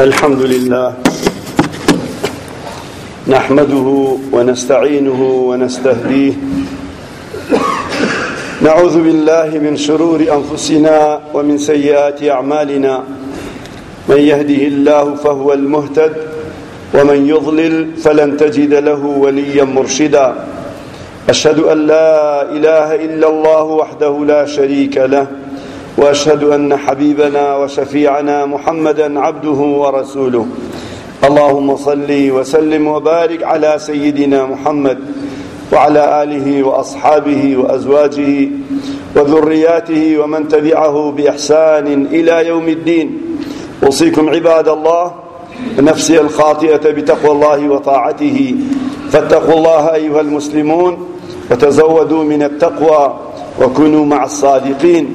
الحمد لله نحمده ونستعينه ونستهديه نعوذ بالله من شرور أنفسنا ومن سيئات أعمالنا من يهده الله فهو المهتد ومن يضلل فلن تجد له وليا مرشدا أشهد أن لا إله إلا الله وحده لا شريك له واشهد ان حبيبنا وشفيعنا محمدا عبده ورسوله اللهم صل وسلم وبارك على سيدنا محمد وعلى اله واصحابه وازواجه وذرياته ومن تبعه باحسان الى يوم الدين اوصيكم عباد الله نفسي الخاطئه بتقوى الله وطاعته فاتقوا الله ايها المسلمون وتزودوا من التقوى وكونوا مع الصادقين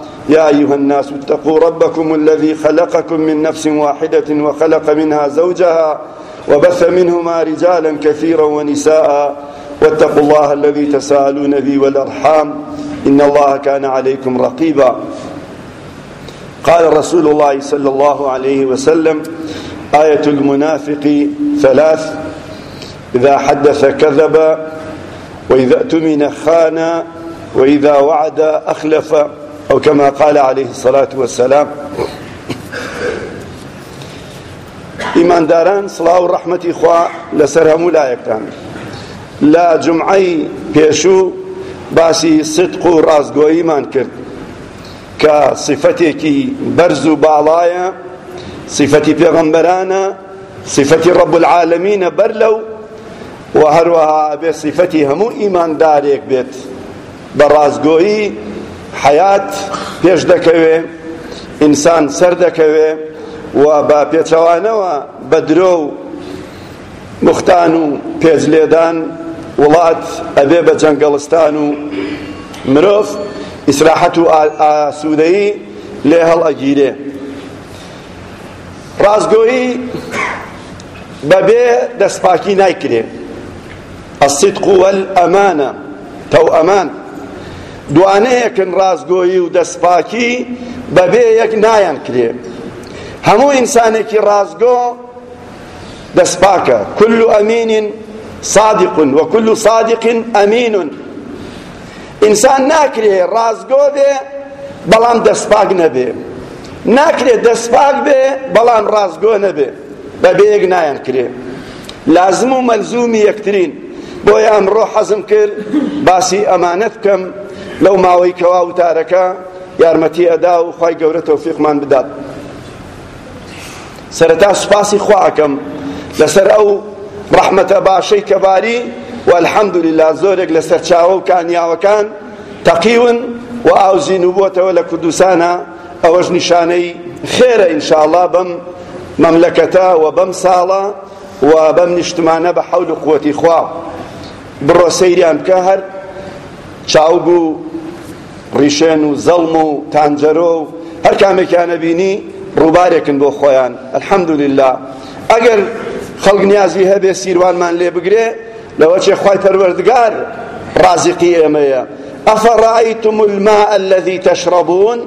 يا أيها الناس اتقوا ربكم الذي خلقكم من نفس واحدة وخلق منها زوجها وبث منهما رجالا كثيرا ونساء واتقوا الله الذي تساءلون به والأرحام إن الله كان عليكم رقيبا قال رسول الله صلى الله عليه وسلم آية المنافق ثلاث إذا حدث كذب وإذا أتمن خان وإذا وعد أخلف أو كما قال عليه الصلاة والسلام إيمان داران صلاة ورحمة إخوة لسرهم لا يكتان لا جمعي بيشو باسی صدق و ڕازگۆییمان کرد کە سفتێکی بەرز و باڵایە سفتی پێغەمبەرانە سفتی ڕب العالمینە بەر لەو و هەروەها بێ سفتی هەموو ئیماندارێک بێت بە ڕازگۆیی حیات پێش دەکەوێ ئینسان سەر دەکەوێ و با پێچەوانەوە بە درۆ و مختان و پێج لێدان وڵات ئەبێ بە جەنگەڵستان و مرۆڤ ئیسراحەت و ئاسوودەیی لێ هەڵ ئەگیرێ ڕازگۆیی بەبێ دەستپاکی نایکرێ الصدق والأمانة تو أمان دوانەیەکن ڕازگۆیی و دەستپاکی بەبێ یەک نایان کرێ هەموو ئینسانێکی ڕازگۆ دەستپاکە كل ئەمین صادق وكل صادق ئەمین ئینسان ناکرێ ڕازگۆ بێ بەڵام دەستپاک نەبێ ناکرێت دەستپاک بێ بەڵام ڕازگۆ نەبێ بەبێ یەک نایان کرێ لازم و مەلزومی یەکترین بۆیە ئەمڕۆ حەزم کرد باسی ئەمانەت بکەم لەو ماوەی کەوا وتارەکە یارمەتی ئەدا و خی گەورە تەوفیقمان بدات سەرەتا سوپاسی خواکەم لەسەر ئەو ڕەحمەتە باشەی کەباری والحەمدولله زۆرێک لە سەرچاوە و کانیاوەکان تەقیون و ئاوزین و بۆتەوە لە کوردستانە ئەوەش نیشانەی خێرە ئینشاءڵا بەم مەملەکەتە و بەم ساڵە و بەم نیشتمانە بە حەول و قوەتی خوا بڕۆ سەیریان بکە هەر چاوبوو ڕیشێن و زەڵم و تانجەرۆ و هەر کامێکیانە بینی ڕووبارێکن بۆ خۆیان ئەلحەمدوللا ئەگەر خەڵک نیازی هەبێ سیروانمان لێ بگرێ لەوە چێ خی پەروەردگار ڕازقی ئێمەیە ئەفەڕایتم الماء الذي تشربون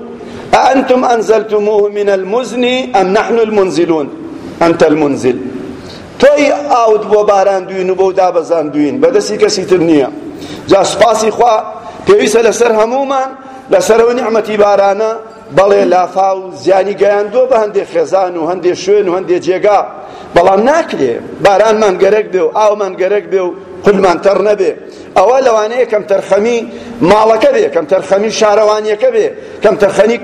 أأنتم أنزلتموه من المزن أم نحن المنزلون أنت المنزل تۆی ئاوت بۆ باران دوین و بۆ دابەزان دوین بەدەستی کەسی تر نییە جا سوپاسی خوا پێویستە لەسەر هەمومان لەسەرەوە نیعمەتی بارانە بەڵێ لافاو زیانی گەیاندۆ بە هەندێک خێزان و هەندێک شوێن و هەندێک جێگا بەڵام ناکرێ بارانمان گەرەک بێ و ئاومان گەرەک بێ و قولمان تەر نەبێ ئەوە لەوانەیە کەم تەرخەمی ماڵەکە بێ کەم تەرخەمی شارەوانیەکە بێ کەم تەرخەنی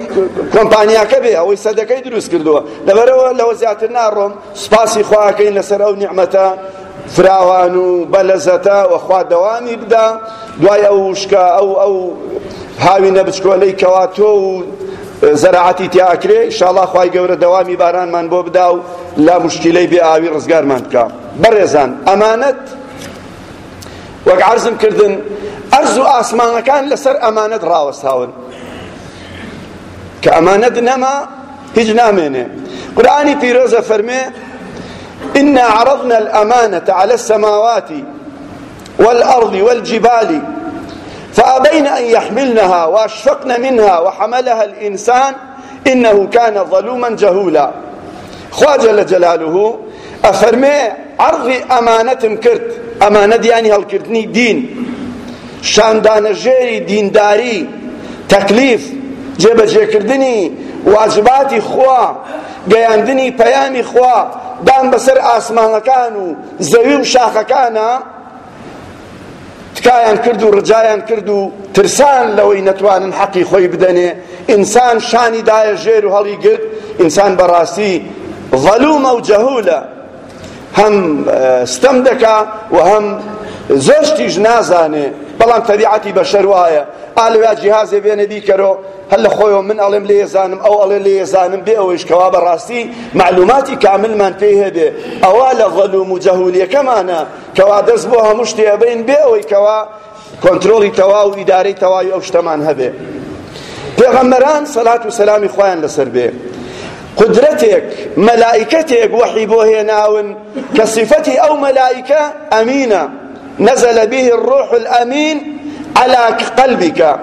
کۆمپانیاکە بێ ئەوەی سەدەکەی دروست کردووە لەبەرەوە لەوە زیاتر ناڕۆم سپاسی خواکەین لەسەر ئەو نیعمەتە فراوان و بەلەزەتە وەخوا دەوانی بدا دوای ئەو شکە ئەو ئەو هاوی نەبچکۆلەی کەواتۆ و زەراعەتی تیاکرێ شڵا خی گەورە دەوامی بارانمان بۆ بدا و لا مشکلەی بێ ئاوی ڕزگارمان بکە بەڕێزان ئەمانەت وەک عرزم کردن ئەرز و ئاسمانەکان لەسەر ئەمانەت ڕاوەستاون کە ئەمانەت نەما هیچ نامێنێ قورآانی پیرۆزە فەرمێ إنا عرضنا الأمانة على السماوات والأرض والجبال فأبين أن يحملنها وأشفقن منها وحملها الإنسان إنه كان ظلوما جهولا خوا جل جلاله أفرمي عرضي أمانتم كرت أمانة يعني هالكرتني دين شاندانە ژێری دینداری تەکلیف جێبەجێکردنی واجباتی خوا گەیاندنی پەیامی خوا دان بەسەر ئاسمانەکان و زەوی و شاخەکانە تکایان کرد و ڕجایان کرد و ترسان لەوەی نەتوانن حەقی خۆی بدەنێ ئینسان شانی دایە ژێر و هەڵی گرت ئینسان بەڕاستی ظەلومە و جەهولە هەم ستەم دەکا و هەم زۆشتیش نازانێ بەڵام تەبیعەتی بەشەر وایە ئالویا جیهازێ بێنە دیکەرۆ هەل لە خۆیەوە من ئەڵێم لێزانم ئەو ئەڵێ لێزانم بێ ئەوەش کەوا بەڕاستی معلوماتی کاملمان پێی هەبێ ئەوە لە غەلوم و جەهولیەکەمانە کەوا دەست بۆ هەموو شتێبین بێ ئەوەی کەوا کۆنتترۆڵی تەوا و ئیدارەی تەواوی ئەو شتەمان هەبێ پێغەمەران سەلات و سەلامی خۆیان لەسەر بێ قدرتێک مەلائکەتێک وەحی بۆ هێناون کە صفەتی ئەو مەلائکە ئەمینە نەزەلە به الروح الأمين على قلبك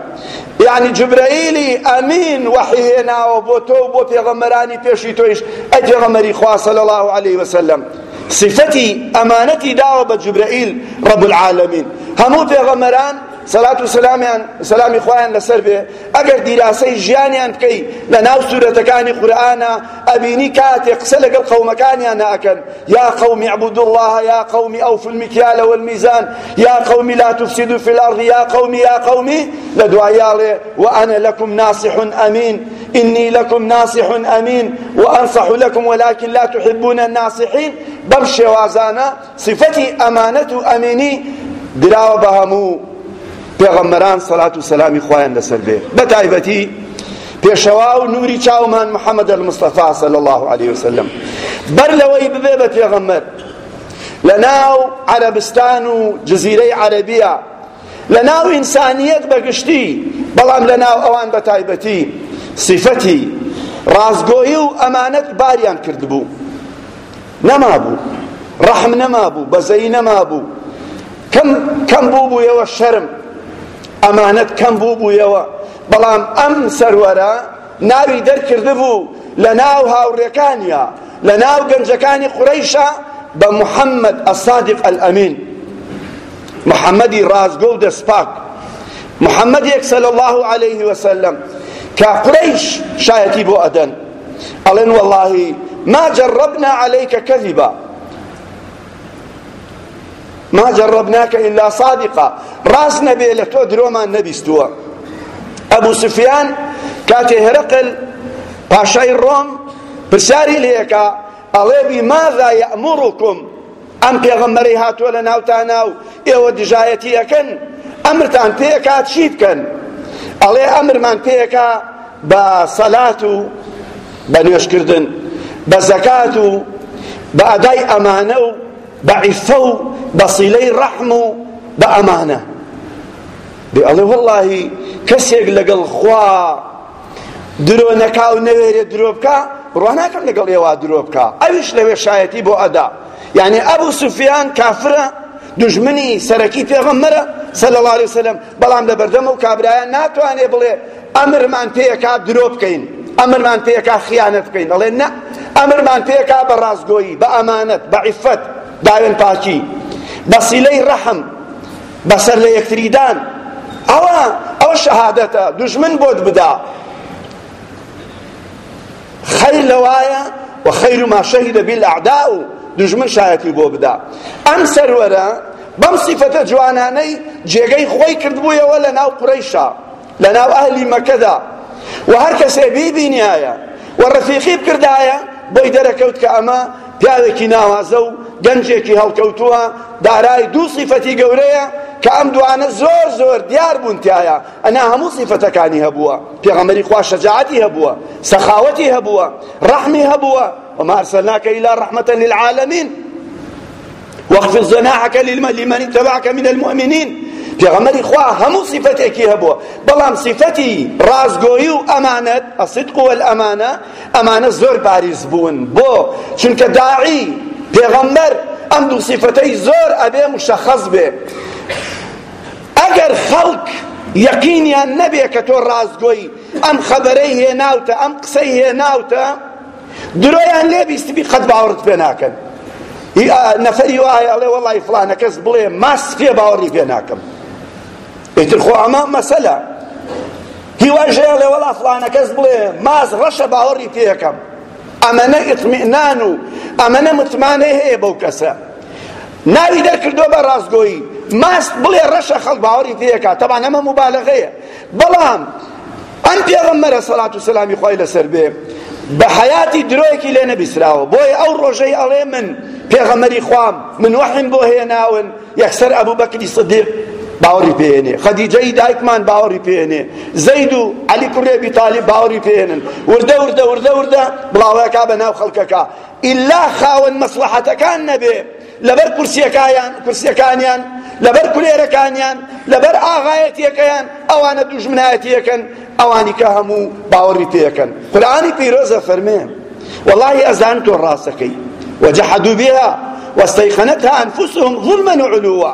يعني جبرائيل امين وحينا وبوتو بو پیغمبراني پیشی توش اجغمري خوا صلى الله عليه وسلم صفتي امانتي داو بجبرائيل رب العالمين همو پیغمبران سەلات و سەلامیان سەلامی خۆیان لەسەر بێ ئەگەر دیراسەی ژیانیان بکەی لە ناو سوورەتەکانی قورئانە ئەبینی کاتێ قسە لەگەڵ قەومەکانیان ناکەن یا قەومی عبودو الله یا قەومی ئەوفو المکیال والمیزان یا قەومی لا تفسدوا في الأرض یا قەومی یا قەومی لە دوایاڵێ وأنا لكم ناصح أمين إني لكم ناصح أمين وأنصح لكم ولكن لا تحبون الناصحين بمشي وازانا صفتي أمانة أميني دراوە بە هەموو پێغەمبەران سەلات و سەلامی خۆیان لەسەر بێ بەتایبەتی پێشەوا و نووری چاومان محەممەد المستەفا صلی الله عليه وسلم بەر لەوەی ببێ بە پێغەمبەر لە ناو عەرەبستان و جزیرەی عەرەبیە لە ناو ئینسانیەت بەگشتی بەڵام لە ناو ئەوان بەتایبەتی صفەتی ڕازگۆیی و ئەمانەت باریان کردبوو نەمابوو ڕەحم نەمابوو بەزەی نەمابوو کەم بوو بوویەوە شەرم ئەمانەت کەم بوو بوویەوە بەڵام ئەم سەروەرە ناوی دەرکرده بوو لە ناو هاوڕێکانیە لە ناو گەنجەکانی قوڕیشە بە محەممەد ئەسادق ئەلئەمین محەممەدی ڕازگۆ و دەسپاک محەممەدێک سەلە الله عليه وسلم کە قوڕیش شایەتی بۆ ئەدەن ئەڵێن وەڵاهی ما جەڕەبنا عەلەیکە کەذیبە ما جربناك إلا صادقا راس نبي لتو دروما نبيستوا أبو سفيان كاتي هرقل باشاي الروم برساري ليكا أليبي ماذا يأمركم أم بيغمري هاتو لناو تاناو إيو دجايتي أكن أمرتان بيكا تشيبكن ألي أمر من بيكا بصلاة بنيوشكردن بزكاة بأداي أمانو بعفو بصيلي رحم بأمانة دي الله والله كسيك لقل خوا درو نكاو نويري دروبكا رواناكم لقل يوا دروبكا اوش لوي شايتي بو ادا يعني ابو سفيان كافرة دجمني سركي پیغمبره صلى الله عليه وسلم بلام لبردم و كابرايان ناتواني بلي امر من پيكا دروبكين امر من پيكا خيانت بكين الله نه امر من پيكا برازگوي بأمانت بعفت داوين پاكي بسیله رحم بسر لیکتریدان ئەوە ئەو شەهادەتە دوژمن بۆت بدا خەیر لەوایە و خەیر ما شەهیدە بیلعدا و دوژمن شایەتی بۆ بدا ئەم سەروەرە بەم سیفەتە جوانانەی جێگەی خۆی کردبوویەوە لە ناو قڕەیشا لە ناو ئەهلی مەکەدا و هەر کەسێ بیبینایە و ڕەفیقی بکردایە بۆی دەرەکەوت کە ئەمە پیاوێکی ناوازە و گەنجێکی هەڵکەوتووە دارای دوو سیفەتی گەورەیە کە ئەم دوانە زۆر زۆر دیار بوون تایە ئەنا هەموو سیفەتەکانی هەبووە پێغەمەری خوا شەجاعتی هەبووە سەخاوەتی هەبووە ڕەحمی هەبووە وما أرسلناك إلا رحمة للعالمين واخفض جناحك لمن اتبعك من المؤمنين پێغەمەری خوا هەموو سیفەتێکی هەبووە بەڵام سیفەتی ڕازگۆیی و ئەمانەت ئەسیدق وەلئەمانە ئەمانە زۆر پاریز بوون بۆ چونکە داعی پێغەمبەر ئەم دوو سیفەتەی زۆر ئەبێ مشەخەص بێ ئەگەر خەڵک یەقینیان نەبێ کە تۆ ڕازگۆی ئەم خەبەرەی هێناوتە ئەم قسەی هێناوتە درۆیان لێ بیستبی قەت باوەڕت پێ ناکەن نەفەری وایە ئەڵێ وەڵی فلانە کەس بڵێ ماس پێ باوەڕی پێ ناکەم ئیتر خۆ ئەمە مەسەلە هیواژەیە لێ وەڵا فلانە کەس بڵێ ماز ڕەشە باوەڕی پێ یەکەم ئەمەنە ئیتمینان و ئەمەنە متمانەی هەیە بەو کەسە ناوی دەرکردۆ بە ڕاستگۆیی ماست بڵێ ڕەشە خەڵ باوەڕی تێکا تەبان ئەمە مبالەغەیە بەڵام ئەم پێغەمبەرە سەڵات و سەلامی خۆی لەسەر بێ بە حیاتی درۆیەکی لێ نەبیسراوە بۆیە ئەو ڕۆژەی ئەڵێ من پێغەمەری خوام من وەحیم بۆ هێناون یەکسەر ئەبوو بەکری سدیق باوەڕی پێێنێ خەدیجەی دایکمان باوەڕی پێێنێ زەید و علی کوڕێبی تاالب باوەڕی پێێنن وردە وردە وردە وردە بڵاوەکە بە ناو خەڵکەکە ئللا خاوەن مەسلحەتەکان نەبێ لەبەر کورسیەکەیان کورسیەکانیان لەبەر کولێرەکانیان لەبەر ئاغایەتیەکەیان ئەوانە دوژمنایەتیەکەن ئەوانی کە هەموو باوەڕی پێەکەن قورآانی پیرۆزە فەرمێ والله ئەزان تۆ ڕاستەکەی وجحدوا بها واستيقنتها أنفسهم ظلما وعلوا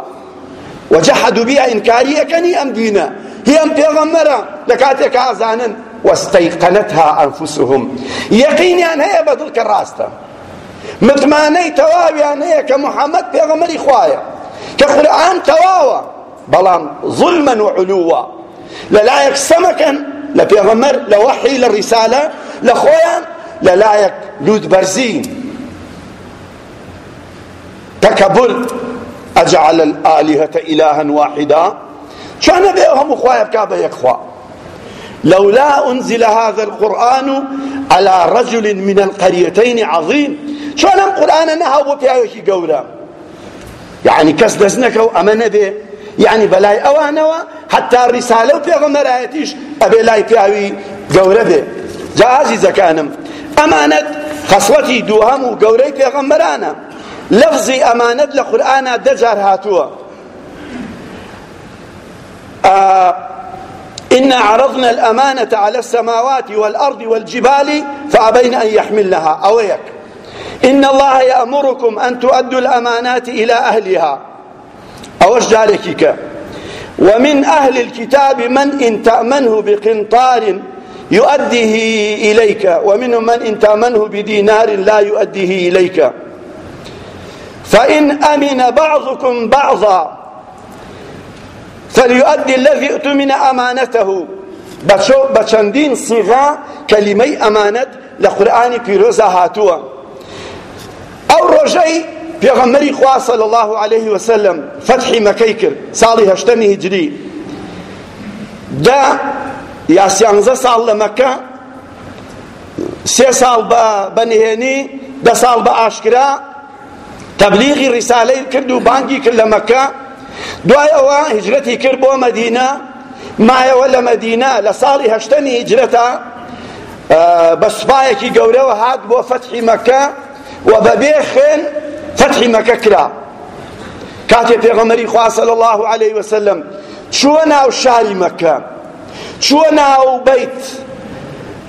وجحدوا بها إنكارية كني أم دينا هي أم بيغمرة لكاتك أعزانا واستيقنتها أنفسهم يقيني أن هي بدل كراستة مطمئني تواوي أن هي كمحمد بيغمري خوايا كقرآن تواوى بلان ظلما وعلوا للايك سمكا لبيغمر لوحي للرسالة لخويا للايك لود برزين تكبل ئەجعل الآلهة إلها واحدا چانە بێ هەموو خوایە بکا بە یەکخوا لولا أنزل هذا القرآن على رجل من القريتين عظيم چۆن ئەم قورآنە نەهاو بۆ پیاوێکی گەورە یعنی کەس دەست نەکەو ئەمە نەبێ یعنی بەلای ئەوانەوە حتا ڕیسالە و پێغەمەرایەتیش ئەبێ لای پیاوی گەورە بێ جا ئازیزەکانم ئەمانەت خەسوەتی دووهەم و گەورەی پێغەمبەرانە لفظی ئەمانەت لە قورئانە دەجار هاتووە إنا عرضنا الأمانة على السماوات والأرض والجبال فأبين أن يحملنها أويك إن الله يأمركم أن تؤدوا الأمانات إلى أهلها أوش جاركك ومن أهل الكتاب من إن تأمنه بقنطار يؤديه إليك ومنهم من إن تأمنه بدينار لا يؤديه إليك فإن أمن بعضكم بعضا فليؤدي الذي اؤتمن أمانته بچندین صيغة كلمة أمانة لقرآن بيروزا هاتوا أو رجعي پێغەمەری خوا صلى الله عليه وسلم فتحی مەکەی کرد ساڵی هەشتەمی هیجری دا یاسیانزە ساڵ لە مەکە سێ ساڵ بە بەنهێنی دە ساڵ بە ئاشکرا تبلیغی ریسالەی کرد و بانگی کرد لە مەکە دوای ئەوە هجرەتی کرد بۆ مەدینە مایەوە لە مەدینە لە ساڵی هەشتەمی هجرەتە بە سوپایەکی گەورەوە هات بۆ فەتحی مەکە و بەبێ خوێن فەتحی مەکە کرا کاتێ پێغەمەری خوا صلی الله علیه وسلم چووە ناو شاری مەکە چووە ناو بەیت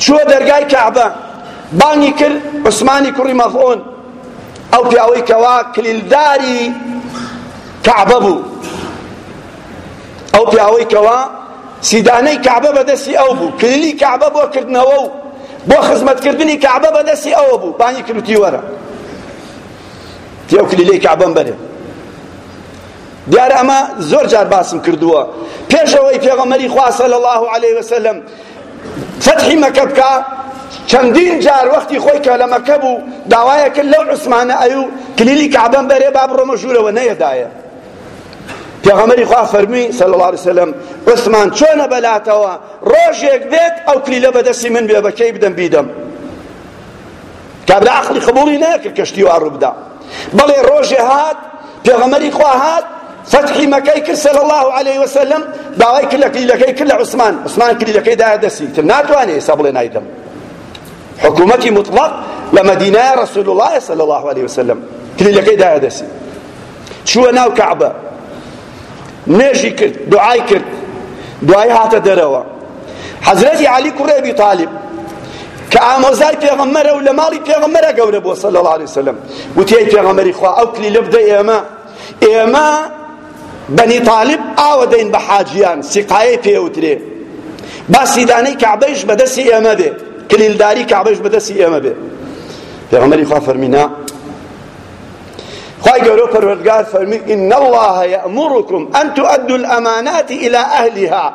چووە دەرگای کەعبە بانگی کرد عوسمانی کوڕی مەفعون ئەو پیاوەی کەوا کلیلداری کەعبە بوو ئەو پیاوەی کەوا سیدانەی کەعبە بەدەستی ئەو بوو کلیلی کەعبە بۆ کردنەوە و بۆ خزمەتکردنی کەعبە بەدەستی ئەوە بوو بانی کروتی وەرە تێو کلیلەی کەعبەم بەرێ دیارە ئەمە زۆر جار باسم کردووە پێش ئەوەی پێغەمەری خوا سەلی الله عليه وسلم فتحی مەکە بکە چەندین جار وەختی خۆی کە لە مەکە بوو داوایە کرد لەو عوسمانە ئەی و کلیلی کەعبەم بەرێ با بڕۆمە ژوورەوە نەیەدایە پێغەمەری خوا فەرمی صلی الله علیه وسلم عوسمان چۆنە بەلاتەوە ڕۆژێک بێت ئەو کلیلە بەدەستی من بێ بەکەی بدەم بیدەم کابرا عقلی قبوڵی نەکرد کەشتی و ئاڕووبدا بەڵێ ڕۆژێ هات پێغەمەری خوا هات فتحی مەکەی کرد صلی الله علیه وسلم داوای کرد لە کلیلەکەی کرد لە عوسمان عوسمان کلیلەکەی دایە دەستی تر ناتوانێ ئێستا بڵێ نایدەم حکومەتی مطلق لە مەدینای رسول الله صلی الله علیه وسلم کلیلەکەی دایە دەسی چووە ناو کەعبە نێژی کرد دوعای کرد دوای هاتە دەرەوە حەزرەتی علی کوڕی ئەبی تاالب کە ئامۆزای پێغەممەرە و لە ماڵی پێغەممەرە گەورە بۆ صلی الله علیه وسلم وتی ئەی پێغەمبەری خوا ئەو کلیلە بدە ئێمە ئێمە بەنی تاالب ئاوە دەین بە حاجیان سیقایە پێوترێ با سیدانەی کەعبەیش بەدەستی ئێمە دێت کلیلداری کعبەش بەدەستی ئێمە بێ پێغەمبەری خوا فەرمینا خواهی گەورە پەروەردگار فەرمی ئین الله یأمرکم ئەن تؤدوا الأمانات إلى أهلها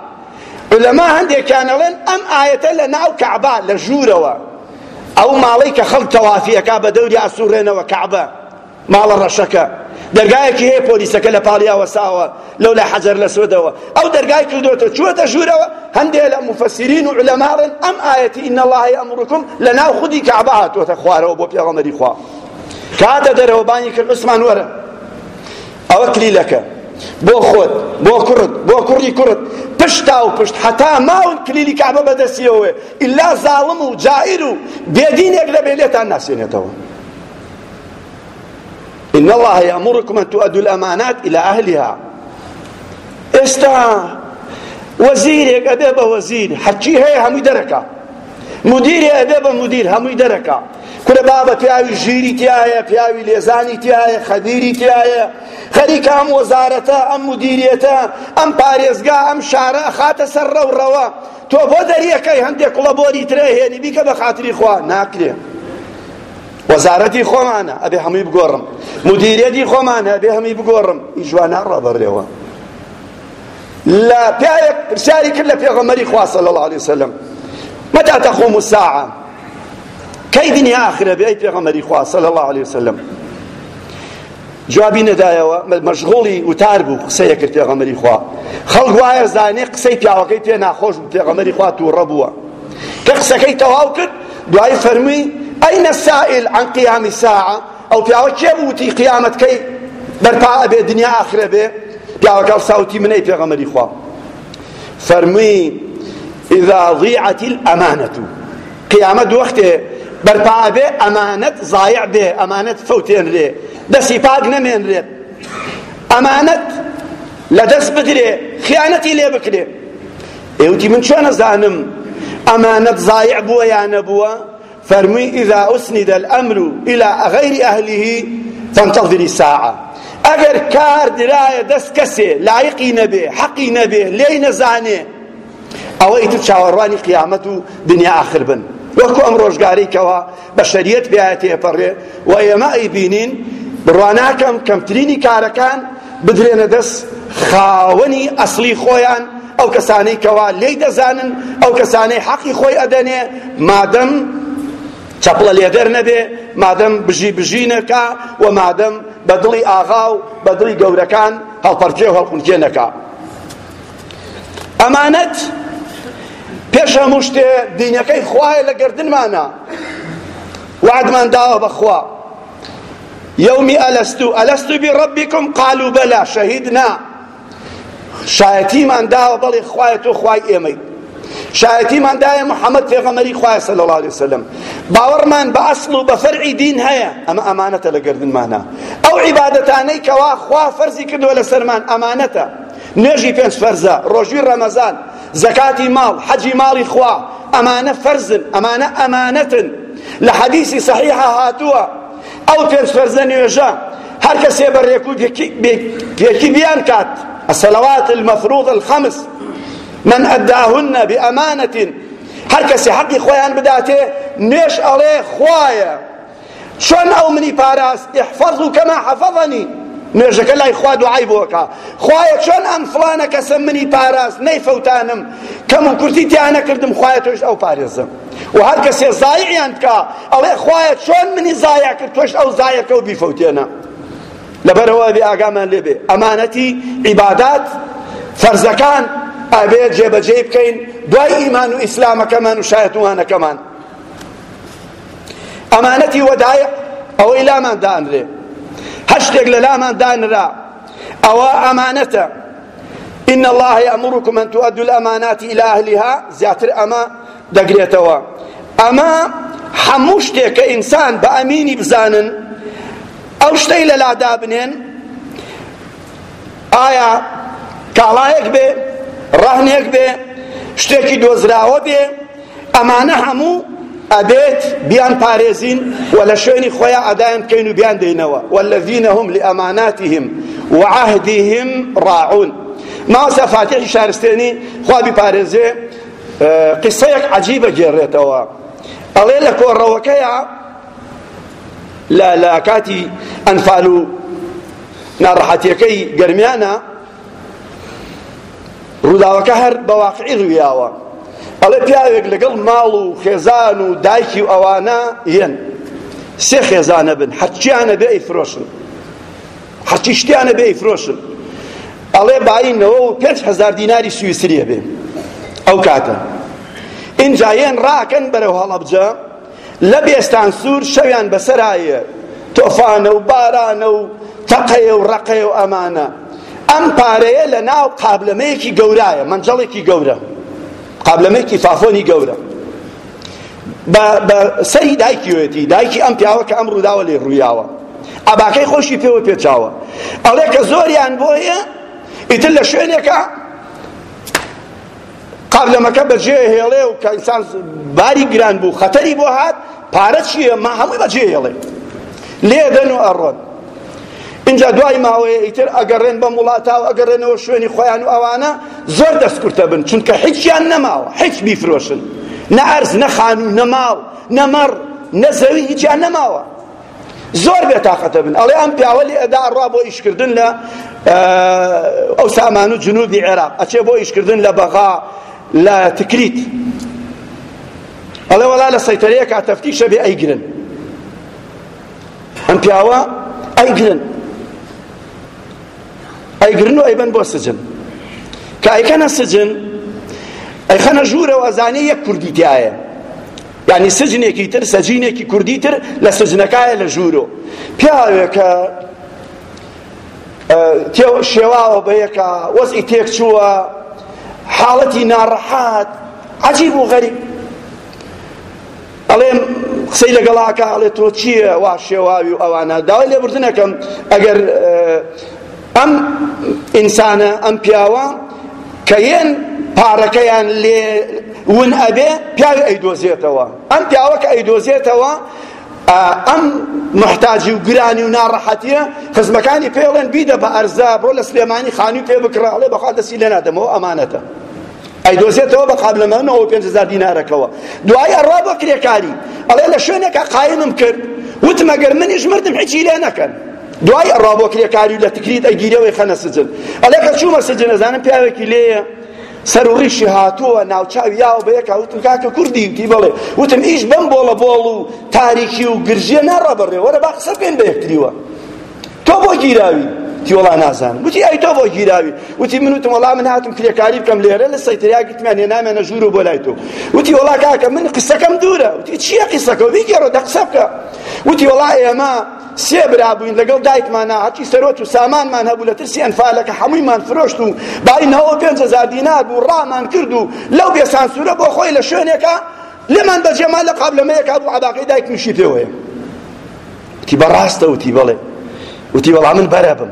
علەما هەندێکیانەڵێن ئەم ئاەتە لە ناو کەعبا لە ژوورەوە ئەو ماڵی کە خەڵک تەوافیەکە بە دەوری ئاسوورێنەوە کەعبە ماڵە ڕەشەکە دەرگایەکی هەیە پۆلیسەکە لە پاڵیاوە ساوە لەو لە حەجەر لە سودەوە ئەو دەرگای کردوێتە چوەتە ژوورەوە هەندێک لە موفەسیرین و علەماڵن ئەم ئاەتی ئینە الله ئەمڕکم لە ناو خودی کەعبە هاتووەتە خوارەوە بۆ پێغەمەری خوا کاتە دەرەوە بانی کرد عوسمان وەرە ئەوە کلیلەکە بۆ خۆت بۆ کورد بۆ کوڕی کورد پشتا و پشت حتا ماون کلیلی کعبە بەدەستیەوە ئللا زاڵم و جائیر و بێدینێک لە بێلێتان ناسێنێتەوە إن الله يأمركم أن تؤدوا الأمانات إلى أهلها استا وزيرك أبيب وزير حكي هي هم دركة مدير أبيب مدير هم دركة كل بابا تياوي جيري تيايا تياوي ليزاني تيايا خديري تيايا خەریکە ئەم وەزارەتە ئەم مدیریەتە ئەم پارێزگا ئەم شارە خاتە سەر ڕەوڕەوە تۆ بۆ دەریەکەی هەندێک قوڵەبۆری ترە هێنی بیکە بە خاتری خوا ناکرێ وەزارەتی خۆمانە ئەبێ هەمووی بگۆڕم مدیرێتی خۆمانە ئەبێ هەمووی بگۆڕم ئیژوانە ڕابڕێەوە لە پیاەک پرسیاری کرد لە پێغەمەری خواسە لە الله وسلم مەتا تەخۆم و ساعە کەی دنیا ئاخرە بێ ئەی پێغەمەری خواسە لە الله عليه وسلم جوابی نەدایەوە مەشغوڵی وتار بوو قسەیە کرد پێغەمەری خوا خەڵک وایە زانێ قسەی پیاوەکەی پێ ناخۆش بوو پێغەمەری خوا تووڕە بووە کە قسەکەی تەواو کرد دوای فەرمووی أين السائل عن قيام الساعة أو بيعوة كيبوتي قيامة كي برپا أبي دنيا آخرة بي بيعوة كاو ساوتي من أي بيغمري خواه فرمي إذا ضيعت الأمانة قيامة وقته برپا أبي أمانة ضايع بي أمانة فوتين ري دسي پاق نمين ري أمانة لدس بدري خيانتي لي بكري ايوتي من شو أنا زانم أمانة ضايع بوا يا نبوه فرمي إذا أسند الأمر إلى غير أهله فانتظري ساعة أجر كار دراية دس كسي لايقي نبي حقي نبي لي نزاني أو إتو تشاورواني قيامته دنيا آخر بن وەکو ئەم ڕۆژگاری کەەوە بە شەریەت بیاتێ پەڕێ و ئێمە ئەیبینین بڕواناکەم کەمترینی کارەکان بدرێنە دەست خاوەنی ئەسلی خۆیان ئەو کەسانەی کەوا لێی دەزانن ئەو کەسانەی حەقی خۆی ئەدەنێ مادەم چپڵە لێدەر نەبێ مادەم بژی بژینەکە و مادەم بە دڵی ئاغا و بە دڵی گەورەکان هەڵپەرجێ و هەڵقونجێنەکە ئەمانەت پێش هەموو شتێ دینەکەی خوایە لە گردنمانە وعدمان داوە بەخوا یومی ئەلەستو ئەلەستو بڕەبیکم قالوا بەلا شەهیدنا شایەتیمان داوە بەڵێ خوایە تۆ خوای ئێمەی شایەتیمان دایە محەممەد پێغەمەری خوایە سەل الله عليه وسلم باوەڕمان بە ئەسڵ و بە فەرعی دین هەیە ئەمە ئەمانەتە لە گردنمانە ئەو عیبادەتانەی کەوا خوا فەرزی کردووە لە سەرمان ئەمانەتە نوێژی پێنج فەرزە ڕۆژی ڕەمەزان زەکاتی ماڵ حەجی ماڵی خوا ئەمانە فەرزن ئەمانە ئەمانەتن لە حەدیسی صحیحە هاتووە ئەو پێنج فەرزە نوێژە هەر کەسێ بەڕێک و پێکی بیان کات الصلوات المفروض الخمس من ئەداهن بئەمانەتین هەر کەسی حەقی خۆیان بداتێ نوێش ئەڵێ خوایە چۆن ئەو منی پاراست ئحفەظ و کەما حەفەظەنی نوێژەکە لای خوا دوعای بۆکە خوایە چۆن ئەم فڵانە کەسە منی پاراست نەیفەوتانم کەم و کورتی تیانە کردم خوایە تۆش ئەو پارێزم و هەر کەسێ زایعیان بکە ئەڵێ خوایە چۆن منی زایە کرد تۆش ئەو زایەکە و بیفەوتێنە لەبەرەوە بێ ئاگامان لێبێ ئەمانەتی عیبادات فەرزەکان ئابێ جێبەجێ بکەین دوای ئیمان و ئیسلامەکەمان و شایەتوانەکەمان ئەمانەتی وەدایە ئەوەی لامان دانرێ هەشتێک لە لامان دانرا ئەوە ئەمانەتە إن الله يأمركم أن تؤدوا الأمانات إلى أهلها زياتر أما دقريتوا أما حموشتك إنسان بأميني بزانن أو شتي للا دابنين آية كالايك بيه ڕەهنێک بێ شتێکی دۆزراوە بێ ئەمانە هەموو ئەبێت بیان پارێزین و لە شوێنی خۆیان ئەدایان بکەین و بیان دێنەوە والذین هم لأماناتهم وعهدهم راعون ماوەسە فاتحی شارستێنی خوا بیپارێزێ قسەیەک عەجیبە گێڕێتەوە ئەڵێ لە کۆڕەوەکەیە لە لە کاتی ئەنفال و ناڕەحەتیەکەی گەرمیانە ڕووداوەکە هەر بەواقعی ڕویاوە ئەڵێ پیاوێک لەگەڵ ماڵ و خێزان و دایکی و ئەوانە هێن سێ خێزانە بن هەرچیانە بێ ئەیفرۆشن هەرچی شتیانە بێ ئەیفرۆشن ئەڵێ باینەوە و پێنج هەزار دیناری سویسریە بێ ئەو کاتە اینجا هێن ڕاکەن بەرەو هەڵەبجە لە بێستان سوور شەویان بەسەرایە تۆفانە و بارانە و تەقەیە و ڕەقەیە و ئەمانە ئەم پارەیە لە ناو قابلمەیەکی گەورایە مەنجەڵێکی گەورە قابلمەیەکی فافۆنی گەورە بە سەری دایکی وێتی دایکی ئەم پیاوە کە ئەم ڕووداوە لێ ڕوویاوە ئەباکەی خۆشی پێوە پێچاوە ئەڵێ کە زۆریان بۆیە ئیتر لە شوێنێکە قابلەمەکە بەجێ هێڵێ و کە ئینسان باری گران بوو خەتەری بۆ هات پارە چییە ما هەڵی بەجێ هێڵێ لێدەن و ئەڕۆن اینجا دوای ماوەیەئیتر ئەگەڕێن بە وڵاتە و ئەگەڕێنەوە شوێنی خۆیان و ئەوانە زۆر دەستکورتە بن چونکە هیچیان نەماوە هیچ بیفرۆشن نە ئەرز نەخان و نەماو نەمەڕ نەزەوی هیچیان نەماوە زۆر بێتاقەتە بن ئەڵێ ئەم پیاوە لێ ئەدا ڕوا بۆ ئیشکردن لە ئەو سامان و جنوبی عێراق ئەچێ بۆ ئیشکردن لە بەغا لە تکریت ئەڵێ وەڵا لە سەیتەرەیە کاتەفتیشە بێ ئەیگرن ئەم پیاوە ئەیگرن ئەیگرن و ئەیبەن بۆ سجن کە ئەیکەنە سجن ئەیخەنە ژوورەوە ئەزانێ یەک کوردی تایە یعنی سجنێکی تر سەجینێکی کوردی تر لە سجنەکایە لە ژوورۆ پیاوێکە تێو شێواوە بە یەکە وەزئی تێک چووە حاڵەتی ناڕەحات عجیب و غەریب ئەڵێم قسەی لەگەڵاکە ئەڵێ تۆ چییە وا شێواوی و ئەوانە داوای لێبوردنەکەم ئەگەر ئەم ئینسانە ئەم پیاوە کە یەن پارەکەیان لێ ون ئەبێ پیاوی ئەیدۆزێتەوە ئەم پیاوە کە ئەیدۆزێتەوە ئەم محتاجی و گرانی و ناڕەحەتیە خزمەکانی پێڵێن بیدە بە ئەرزا بۆ لە سلێمانی خانی پێ بکڕاڵێ بەخوا دەسی لێ نادەمەوە ئەمانەتە ئەیدۆزێتەوە بە قابلەمەنەوە 5000 دینارەکەەوە دوای ئەڕوا بۆ کرێکاری ئەڵێ لە شوێنێکە قایمم کرد وتمەگەر منیش مردم هیچی لێ نەکەن دوای ڕابۆکرێکاری لە تکریت ئەگیرەوەی خەنە سجن ئەلێ کە چوومە سجن ئەزانم پیاوێکی لێیە سەر و ڕیشی هاتووە ناوچاوی یاوە بەیەکە وتم کاکە کوردی وتی بڵێ وتم ئیش بەم بۆڵە بۆڵ و تاریکی و گرژیە ناڕەبڕێ وەرە با قسە بکەین بە یەکتریوە تۆ بۆ گیراوی تی وڵا نازانم وتی ئەی تۆ بۆ گیراوی وتی من وتم وڵا من هاتم کرێکاری بکەم لێرە لە سەیتریا گوتمان هێ نامێنە ژوور و بۆ لای تۆ وتی وڵا کاکە من قسەکەم دوورە وتی چییە قسەکە بیگەڕۆ دە قسە بکە وتی وڵا ئێمە سێ برابووین لەگەڵ دایکمانە هەچی سەرۆت و سامانمان هەبوو لە ترسی ئەنفالەکە هەموویمان فرۆشت و باینەوە پێنج هەزار دینار بوو ڕامان کرد و لەو بێسانسوورە بۆ خۆی لە شوێنێکە لێمان بەجێمان لە قابلەمەیەک هەبوو عباقەی دایک میشی تێوەیە وتی بەڕاستە وتی بەڵێ وتی وەڵا من بەرە بم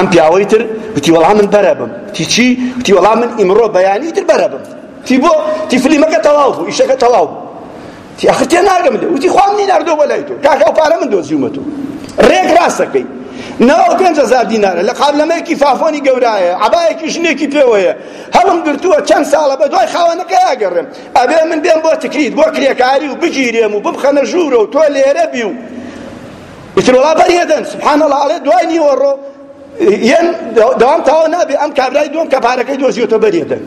ئەم پیاوەی تر وتی وەڵام من بەرە بم تی چی وتی وەڵام من ئیمڕۆ بەیانی تر بەرە بم تی بۆ تی فلیمەکە تەواو بوو ئیشەکە تەواو بوو تی ئەخر تێ ناگەم لێ وتی خۆم نیناردۆ بەلای تۆ کاکە ئەو پارە من دۆزیومە تۆ ڕێک ڕاستەکەی نەوە پێنج هەزار دینارە لە قابلەمەیەکی فافۆنی گەورایە عبایەکی ژنێکی پێوەیە هەڵم گرتووە چەند ساڵە بە دوای خاوەنەکە یاگەڕێم ئەبێ من بێم بۆ تکریت بۆ کرێکاری و بگیرێم و ببخەنە ژوورە و تۆ لێرە بی و ئیتر وڵا بەرێدەن سبحان الله دوای نیوەڕۆ یەن دەوام تاوە نابێ ئەم کابرای دوم کە پارەکەی دۆزیۆتە بەرێدەن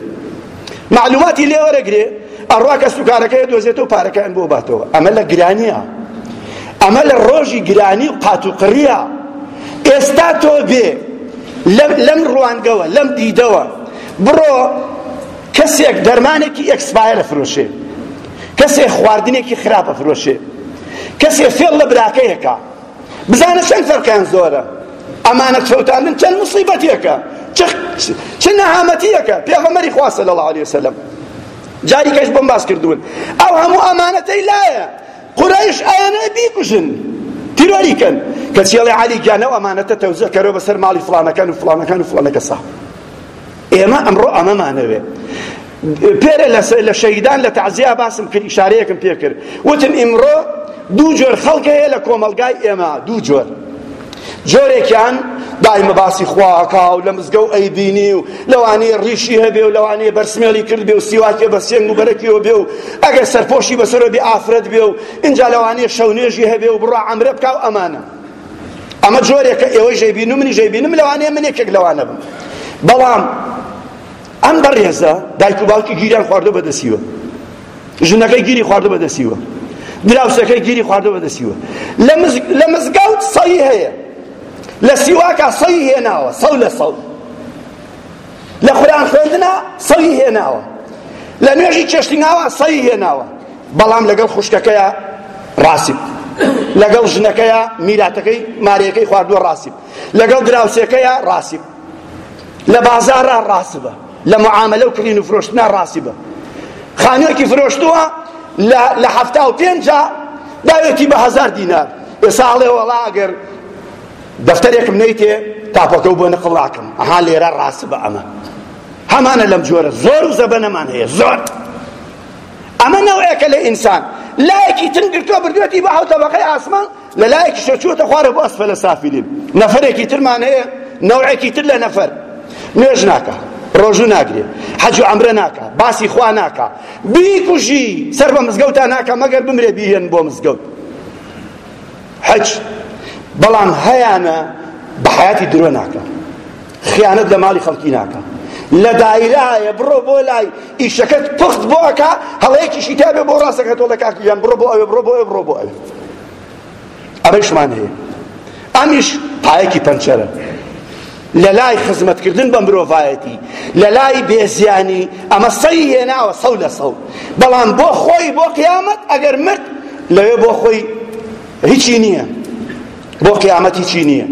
معلوماتی لێ وەرەگرێ ئەڕوا کە سوکارەکەی دۆزێتەوە پارەکەیان بۆ باتەوە ئەمە لە گرانیە ئەمە لە ڕۆژی گرانی و قات و قڕیە ئێستا تۆ بێ لەم ڕوانگەوە لەم دیدەوە بڕۆ کەسێک دەرمانێکی ئەکسپایرە فرۆشێ کەسێک خواردنێکی خراپە فرۆشێ کەسێ فێڵ لە براکەیەکە بزانە چەند فەرکان زۆرە ئەمانە کەوتاندن چەند مصیبەتێکە چ نەهامەتیەکە پێغەمەری خوا صلی الله علیه وسلم جاری کەش بۆم باس کردوون ئەو هەموو ئەمانەتەی لایە قورەیش ئەیانە بیکوژن تیرۆریکەن کە چێڵی علی گیانەوە ئەمانەتە تەوزە کەرەوە بەسەر ماڵی فڵانەکان و فڵانەکان و فڵانەکە سا ئێمە ئەمڕۆ ئەمەمانەوێ پێرە لە شەیدان لە تعزیە باسم کرد ئیشارەیەکم پێ کرد وتم ئیمڕۆ دوو جۆر خەڵکە هەیە لە کۆمەلگای ئێمە دوو جۆر جۆرێکیان دایمە باسی خواکا و لە مزگە و ئەیبینی و لەوانەیە ڕیشی هەبێ و لەوانەیە بەرسمێڵی کرد بێ و سیواکێ بە سێنگ و بەرەکیەوە بێ و ئەگەر سەرپۆشی بەسەرەوە بێ ئافرەت بێ و اینجا لەوانەیە شەونێژی هەبێ و بڕا ئەمرە بکا و ئەمانە ئەمە جۆرێکە ئێوەی ژەیبین و منی ژەیبینم لەوانەیە من یەکێک لەوانە بم بەڵام ئەم بەڕێزە دایک و باوکی گیریان خواردە بەدەسیوە ژنەکەی گیری خواردە بەدەسیوە دراوسەکەی گیری خواردە بەدەسیوە لە مزگەوت سەی هەیە لە سیواکە سەوی هێناوە سەو لە سەو لە قورآن خوێندنە سەوی هێناوە لە نوێژی چێشتیناوە سەوی هێناوە بەڵام لەگەڵ خوشکەکەیە ڕاسیب لەگەڵ ژنەکەیە میراتەکەی ماریەکەی خواردووە ڕاسیب لەگەڵ دراوسێکەیە ڕاسیب لە بازارە ڕاستبە لە معاملە و کڕین و فرۆشتنە ڕاستیبە خانوێکی فرۆشتووە لە هەفتا و پێنجا داوێتی بە هەزار دینار ئێساڵێ وەڵا ئەگەر دەفتەرێکم نیتێ تاپەکە بۆ نەقڵاکم ئەها لێرە ڕاست بە ئەمە هەمانە لەم جۆرە زۆر و زەبەنەمان هەیە زۆر ئەمە نەوەیەکە لە ئینسان لایەکی تنگر تۆ بردوێتی بە هەو تەبەقەی ئاسمان لە لایەکی شەچووەتە خوارە بۆ ئەسفەلە سافیلین نەفەرێکی ترمان هەیە نەوەیەکی تر لە نەفەر نوێژ ناکە ڕۆژوو ناگرێ حەج و ئەمرە ناکە باسی خوا ناکە بیکوژی سەر بە مزگەوتا ناکە مەگەر بمرێ بیهێن بۆ مزگەوت حەج بەڵام هەیانە بە حیاتی درۆ ناکە خیانەت لە ماڵی خەڵکی ناکە لە دایرایە بڕۆ بۆ لای ئیشەکەت پخت بۆ ئەکا هەڵەیەکیشی تابێ بۆ ڕاستەکە تۆ لە کاکیان بڕۆ بۆ ئەوێ بڕۆ بۆ ئەوێ بڕۆ بۆ ئەوێ ئەمەشمان هەیە ئەمیش پایەکی پەنچەرە لە لای خزمەتکردن بە مرۆڤایەتی لە لای بێزیانی ئەمە سەی هێناوە سەو لە سەو بەڵام بۆ خۆی بۆ قیامەت ئەگەر مرد لەوێ بۆ خۆی هیچی نییە بۆ قیامەتی چی نییە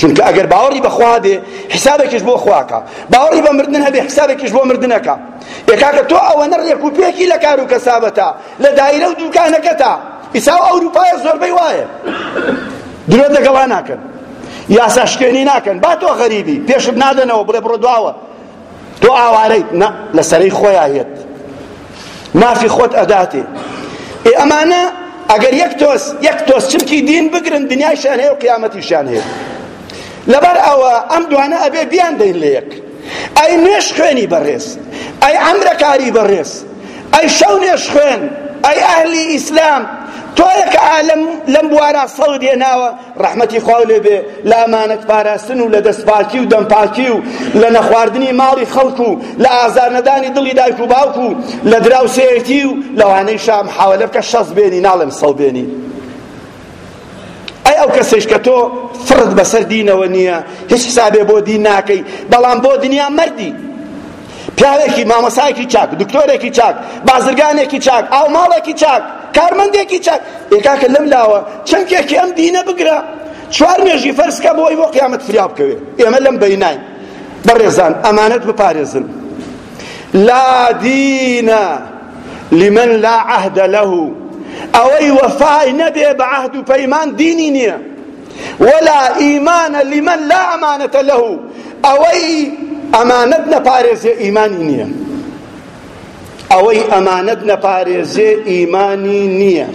چونکە ئەگەر باوەڕی بەخوا بێ حیسابێکیش بۆ خواکە باوەڕی بە مردن هەبێ حیسابێکیش بۆ مردنەکە یەکاکە تۆ ئەوە نەڕێک و پێکی لە کار و کەسابەتە لە دایرە و دوکانەکەتە ئیسا ئەوروپایە زۆربەی وایە درۆ دەگەڵا ناکەن یاسا شکێنی ناکەن با تۆ غەریبی پێشت نادەنەوە بڵێ بڕۆ دواوە تۆ ئاوارەیت لەسەرەی خۆیان هێت مافی خۆت ئەداتێ ئێ ئەمانە ئەگەر یەک تۆس یەک تۆس چمکی دین بگرن دنیایشان هەیە و قیامەتیشان هەیە لەبەر ئەوە ئەم دوانە ئەبێ بیان دەین لە یەک ئەی نوێش خوێنی بەڕێز ئەی ئەمرەکاری بەڕێز ئەی شەو نوێش خوێن ئەی ئەهلی ئیسلام تۆیە کە ئالم لەم بوارە سەڵ دێناوە ڕەحمەتی خوا لێ بێ لە ئەمانەت پاراستن و لە دەستپاکی و دەمپاکی و لە نەخواردنی ماڵی خەڵک و لە ئازارنەدانی دڵی دایک و باوک و لە دراوسێتی و لەوانەی شام حاوەلە بکە شەز بێنی ناڵێم سەڵ بێنی ئەی ئەو کەسێش کە تۆ فرد بەسەر دینەوە نییە هیچ حسابێ بۆ دین ناکەی بەڵام بۆ دنیا مەردی پیاوێکی مامەسایەکی چاک دکتۆرێکی چاک بازرگانێکی چاک ئاو ماڵێکی چاک کارمەندێکی چاک ئێکاکە لەم لاوە چەندێکی ئەم دینە بگرە چوار مێژی فەرزکە بۆی بۆ قیامەت فریا بکەوێ ئێمە لەم بەینای بەڕێزان ئەمانەت بپارێزن لا دینە لمن لا عهد له ئەوەی وەفای نەبێ بە عهد و پەیمان دینی نییە ولا ئیمانە لمن لا ئەمانەتە له ئەوەی ئەمانەت نەپارێزێ ئیمانی نییە ئەوەی ئەمانەت نەپارێزێ ئیمانی نییە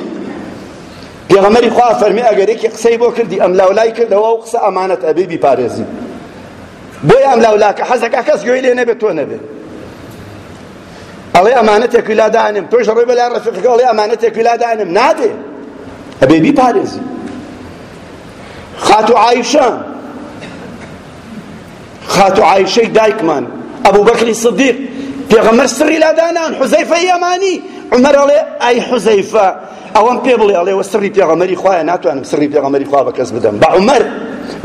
پێغەمەری خوا فەرمی ئەگەرێکی قسەی بۆ کردی ئەم لاولای کردەوە و قسە ئەمانەت ئەبێ بیپارێزی بۆی ئەم لاولاکە حەزەکە کەس گوێی لێ نەبێت تۆ نەبێت ئەڵێ ئەمانەتێکی لادانم پێش ڕێ بەلای ڕەفیقەکە ئەڵێ ئەمانەتێکی لادانم نادێ ئەبێ بیپارێزی خاتو عایشە خاتو عایشەی دایکمان ئەبوو بەکری سدیق پێغەمبەر سڕی لادانان حوزەیفە یەمانی عومەر ئەڵێ ئای حوزەیفە ئەوەم پێ بڵێ ئەڵێ وە سڕی پێغەمەری خوایە ناتوانم سڕی پێغەمەری خوا بە کەس بدەم بە عومەر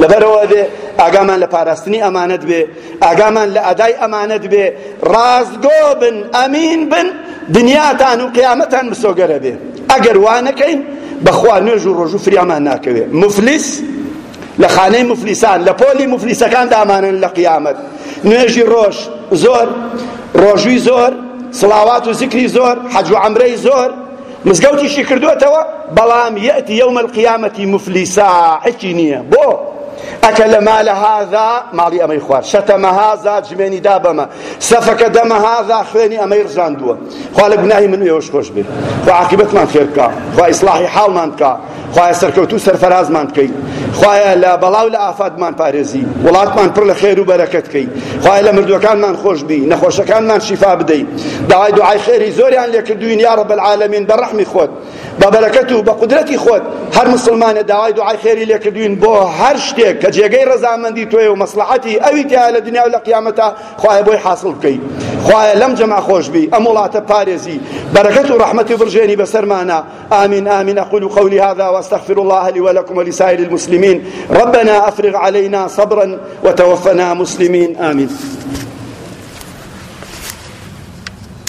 لەبەرەوە بێ ئاگامان لە پاراستنی ئەمانەت بێ ئاگامان لە ئەدای ئەمانەت بێ ڕازگۆ بن ئەمین بن دنیاتان و قیامەتان مسۆگەرە بێ ئەگەر وانەکەین بەخوا نوێژ و ڕۆژ و فریامان ناکەوێ مفلیس لە خانەی مفلیسان لە پۆلی مفلیسەکان دامانن لە قیامەت نوێژی ڕۆژ زۆر ڕۆژوی زۆر سڵاوات و زیکری زۆر حەج و عەمرەی زۆر مزگەوتیشی کردوێتەوە بەڵام یەتی یەومە القیامەتی مفلیسا هیچی نییە بۆ ئەکە لە مالە هاذا ماڵی ئەمەی خوار شەتەمە هاذا جمێنی دا بەمە سەفەکە دەمە هاذا خوێنی ئەمەی ڕژاندووە خوا لە گوناهی من ئێوەش خۆش بێت خوا عاقبەتمان خێر بکە خوا ئیسلاحی حاڵمان بکە خوایە سەرکەوتو سەرفەرازمان بکەیت خوایە لە بەڵاو لە ئافادمان پارێزی وڵاتمان پڕ لە خێر و بەرەکەت بکەیت خوایە لە مردوەکانمان خۆش بی نەخۆشەکانمان شیفا بدەیت داوای دوعای خێری زۆریان لێ کردوین یا ڕەب العالەمین بەڕەحمی خۆت بەبەرەکەت و بە قدرەتی خۆت هەر مسلمانە داوای دوعای خێری لێکردوین بۆ هەر شتێک کە جێگەی ڕەزامەندی توێ و مەسلحەتی ئەوی تیا لە دنیا و لە قیامەتە خوایە بۆی حاصل بکەیت خوایە لەم جەما خۆشبی ئەم وڵاتە پارێزی بەرەکەت و ڕەحمەتی بڕژێنی بەسەرمانە آمين آمين أقول قولي هذا وأستغفر الله لي ولكم ولسائر المسلمين ربنا أفرغ علينا صبرا وتوفنا مسلمين آمين